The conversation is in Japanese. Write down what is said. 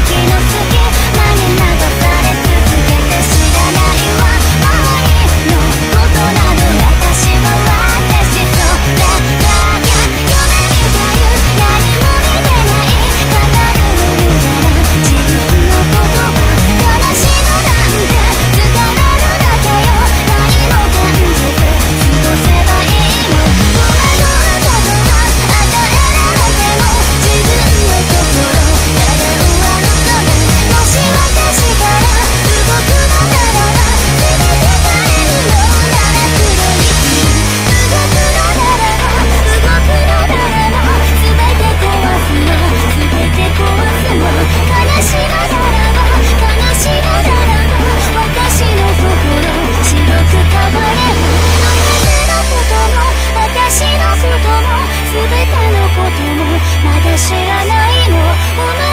時のこともまだ知らないの。